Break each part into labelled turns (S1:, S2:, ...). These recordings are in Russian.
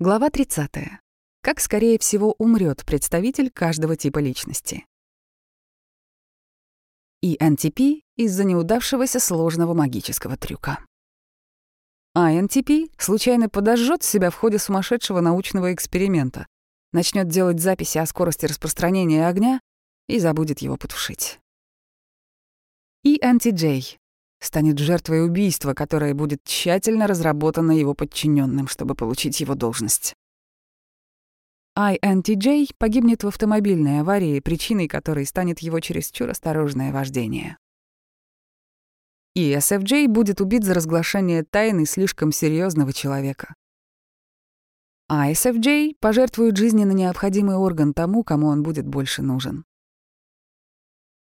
S1: Глава 30. Как, скорее всего, умрет представитель каждого типа личности. ENTP из-за неудавшегося сложного магического трюка. INTP случайно подожжет себя в ходе сумасшедшего научного эксперимента, начнет делать записи о скорости распространения огня и забудет его потушить. ENTJ станет жертвой убийства, которое будет тщательно разработано его подчиненным, чтобы получить его должность. INTJ погибнет в автомобильной аварии, причиной которой станет его чересчур осторожное вождение. ESFJ будет убит за разглашение тайны слишком серьезного человека. ISFJ пожертвует жизненно необходимый орган тому, кому он будет больше нужен.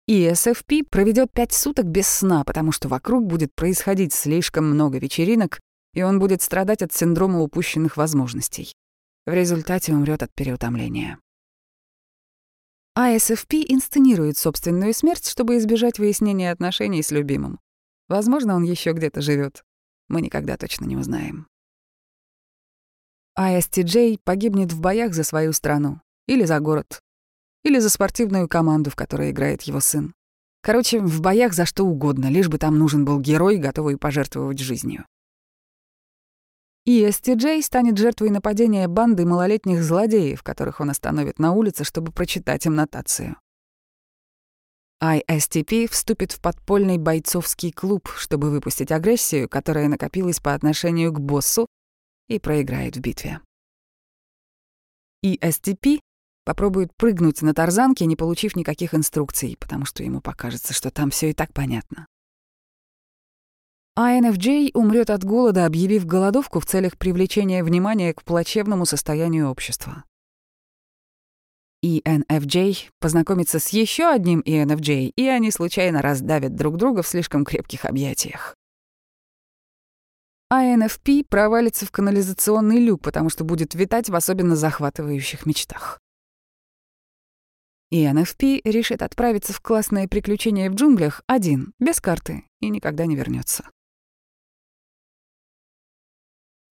S1: ESFP проведет пять суток без сна, потому что вокруг будет происходить слишком много вечеринок, и он будет страдать от синдрома упущенных возможностей. В результате умрет от переутомления. ISFP инсценирует собственную смерть, чтобы избежать выяснения отношений с любимым. Возможно, он еще где-то живет. Мы никогда точно не узнаем. ISTJ погибнет в боях за свою страну или за город, или за спортивную команду, в которой играет его сын. Короче, в боях за что угодно, лишь бы там нужен был герой, готовый пожертвовать жизнью. И STJ станет жертвой нападения банды малолетних злодеев, которых он остановит на улице, чтобы прочитать им нотацию. ISTP вступит в подпольный бойцовский клуб, чтобы выпустить агрессию, которая накопилась по отношению к боссу, и проиграет в битве. ESTP попробует прыгнуть на тарзанке, не получив никаких инструкций, потому что ему покажется, что там все и так понятно. INFJ умрет от голода, объявив голодовку в целях привлечения внимания к плачевному состоянию общества. ENFJ познакомится с еще одним ENFJ, и они случайно раздавят друг друга в слишком крепких объятиях. INFP провалится в канализационный люк, потому что будет витать в особенно захватывающих мечтах. И NFP решит отправиться в классное приключение в джунглях один, без карты, и никогда не вернется.